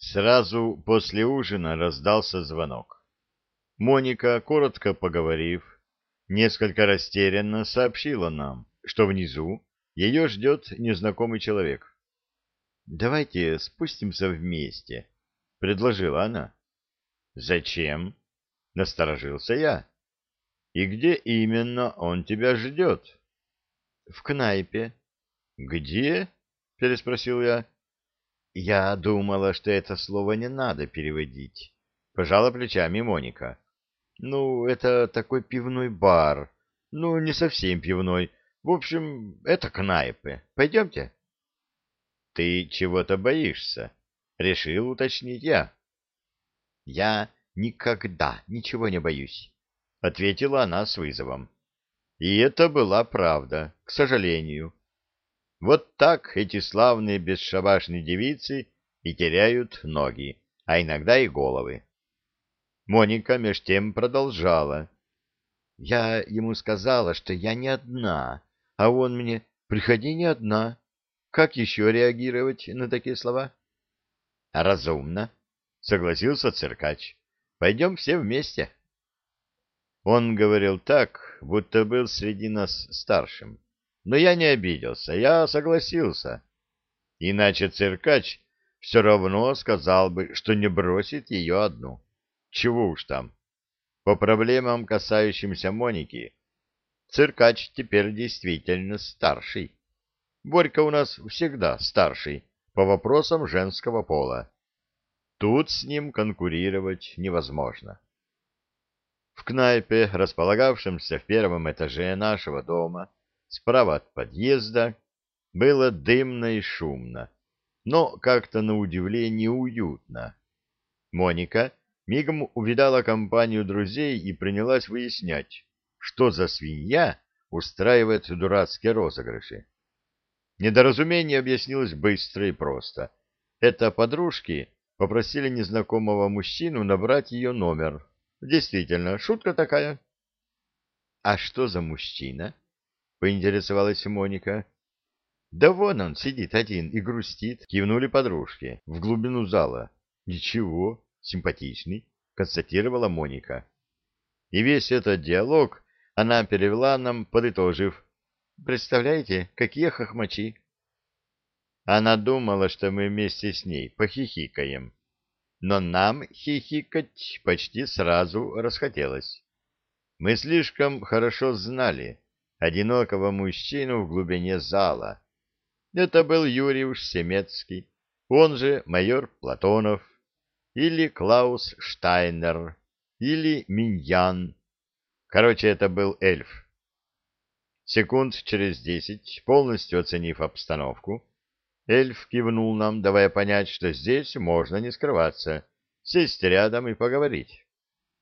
Сразу после ужина раздался звонок. Моника, коротко поговорив, несколько растерянно сообщила нам, что внизу ее ждет незнакомый человек. «Давайте спустимся вместе», — предложила она. «Зачем?» — насторожился я. «И где именно он тебя ждет?» «В кнайпе». «Где?» — переспросил я. Я думала, что это слово не надо переводить. Пожала плечами Моника. Ну, это такой пивной бар. Ну, не совсем пивной. В общем, это кнайпы. Пойдемте. Ты чего-то боишься? Решил уточнить я. Я никогда ничего не боюсь, ответила она с вызовом. И это была правда, к сожалению. Вот так эти славные бесшабашные девицы и теряют ноги, а иногда и головы. Моника меж тем продолжала. Я ему сказала, что я не одна, а он мне «приходи не одна». Как еще реагировать на такие слова? Разумно, согласился циркач. Пойдем все вместе. Он говорил так, будто был среди нас старшим. Но я не обиделся, я согласился. Иначе циркач все равно сказал бы, что не бросит ее одну. Чего уж там. По проблемам, касающимся Моники, циркач теперь действительно старший. Борька у нас всегда старший по вопросам женского пола. Тут с ним конкурировать невозможно. В кнайпе, располагавшемся в первом этаже нашего дома, Справа от подъезда было дымно и шумно, но как-то на удивление уютно. Моника мигом увидала компанию друзей и принялась выяснять, что за свинья устраивает дурацкие розыгрыши. Недоразумение объяснилось быстро и просто. Это подружки попросили незнакомого мужчину набрать ее номер. Действительно, шутка такая. — А что за мужчина? — поинтересовалась Моника. — Да вон он сидит один и грустит, — кивнули подружки в глубину зала. — Ничего, симпатичный, — констатировала Моника. И весь этот диалог она перевела нам, подытожив. — Представляете, какие хохмачи! Она думала, что мы вместе с ней похихикаем. Но нам хихикать почти сразу расхотелось. Мы слишком хорошо знали, одинокого мужчину в глубине зала. Это был Юрий Семецкий, он же майор Платонов, или Клаус Штайнер, или Миньян. Короче, это был эльф. Секунд через десять, полностью оценив обстановку, эльф кивнул нам, давая понять, что здесь можно не скрываться, сесть рядом и поговорить.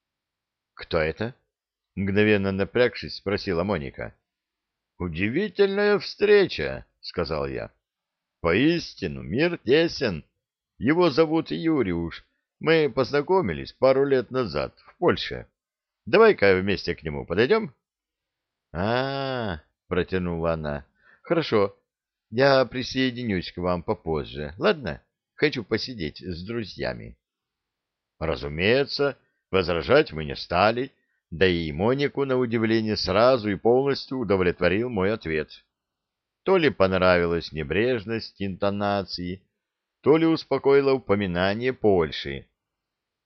— Кто это? — мгновенно напрягшись, спросила Моника. «Удивительная встреча», — сказал я. «Поистину, мир тесен. Его зовут Юриуш. Мы познакомились пару лет назад в Польше. Давай-ка вместе к нему подойдем?» «А-а-а», протянула она. «Хорошо, я присоединюсь к вам попозже, ладно? Хочу посидеть с друзьями». Разумеется, возражать мы не стали да и Монику, на удивление, сразу и полностью удовлетворил мой ответ. То ли понравилась небрежность интонации, то ли успокоило упоминание Польши.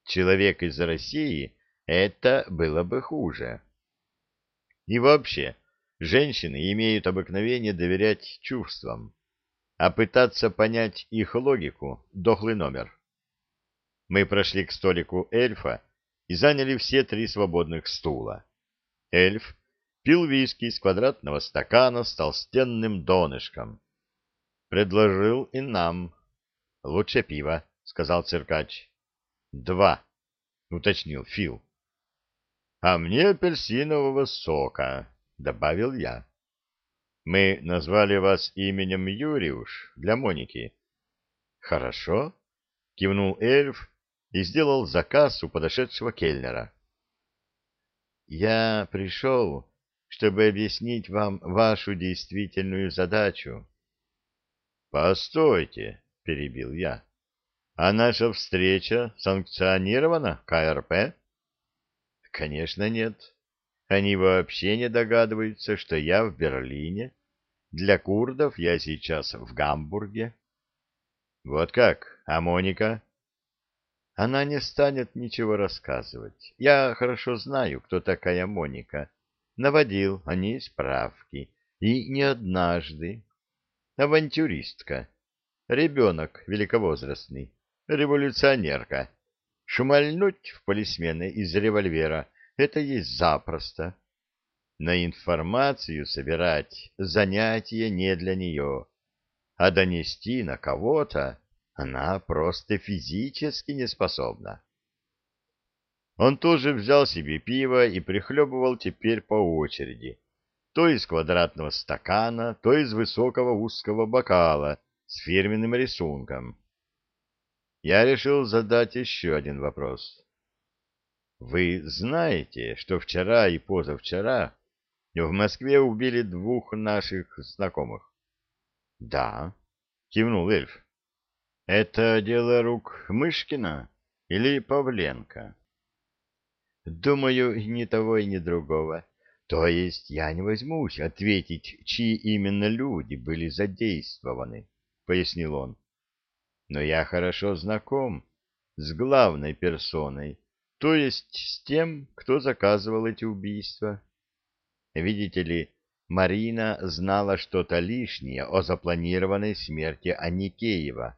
Человек из России — это было бы хуже. И вообще, женщины имеют обыкновение доверять чувствам, а пытаться понять их логику — дохлый номер. Мы прошли к столику эльфа, и заняли все три свободных стула. Эльф пил виски из квадратного стакана с толстенным донышком. Предложил и нам. — Лучше пиво, — сказал циркач. — Два, — уточнил Фил. — А мне апельсинового сока, — добавил я. — Мы назвали вас именем Юриуш для Моники. — Хорошо, — кивнул эльф и сделал заказ у подошедшего кельнера. «Я пришел, чтобы объяснить вам вашу действительную задачу». «Постойте», — перебил я. А наша встреча санкционирована КРП? Конечно, нет. Они вообще не догадываются, что я в Берлине. Для курдов я сейчас в Гамбурге. Вот как? А Моника? Она не станет ничего рассказывать. Я хорошо знаю, кто такая Моника. Наводил о ней справки. И не однажды. Авантюристка. Ребенок великовозрастный. Революционерка. Шумальнуть в полисмена из револьвера — это есть запросто. На информацию собирать занятие не для нее, а донести на кого-то она просто физически не способна. Он тоже взял себе пиво и прихлебывал теперь по очереди, то из квадратного стакана, то из высокого узкого бокала с фирменным рисунком. Я решил задать еще один вопрос. Вы знаете, что вчера и позавчера в Москве убили двух наших знакомых? — Да, — кивнул эльф. — Это дело рук Мышкина или Павленко? — Думаю, ни того и ни другого. То есть я не возьмусь ответить, чьи именно люди были задействованы, — пояснил он. Но я хорошо знаком с главной персоной, то есть с тем, кто заказывал эти убийства. Видите ли, Марина знала что-то лишнее о запланированной смерти Аникеева,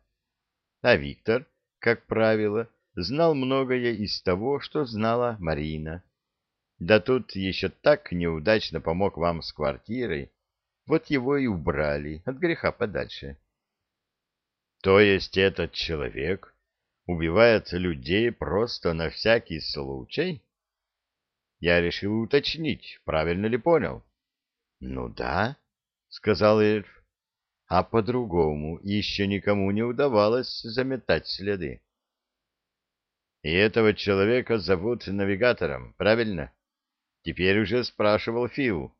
а Виктор, как правило, знал многое из того, что знала Марина. Да тут еще так неудачно помог вам с квартирой, вот его и убрали от греха подальше. То есть этот человек убивает людей просто на всякий случай? Я решил уточнить, правильно ли понял. — Ну да, — сказал эльф, — а по-другому еще никому не удавалось заметать следы. — И этого человека зовут навигатором, правильно? Теперь уже спрашивал Фил.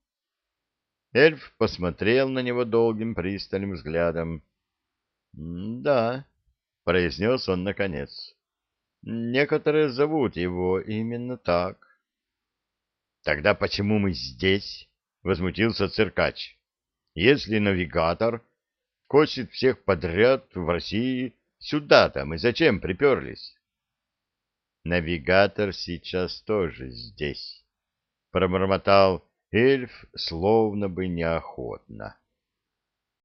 Эльф посмотрел на него долгим пристальным взглядом. — Да, — произнес он наконец. — Некоторые зовут его именно так. Тогда почему мы здесь? Возмутился циркач. Если навигатор косит всех подряд в России, сюда-то мы зачем приперлись? Навигатор сейчас тоже здесь, пробормотал эльф, словно бы неохотно.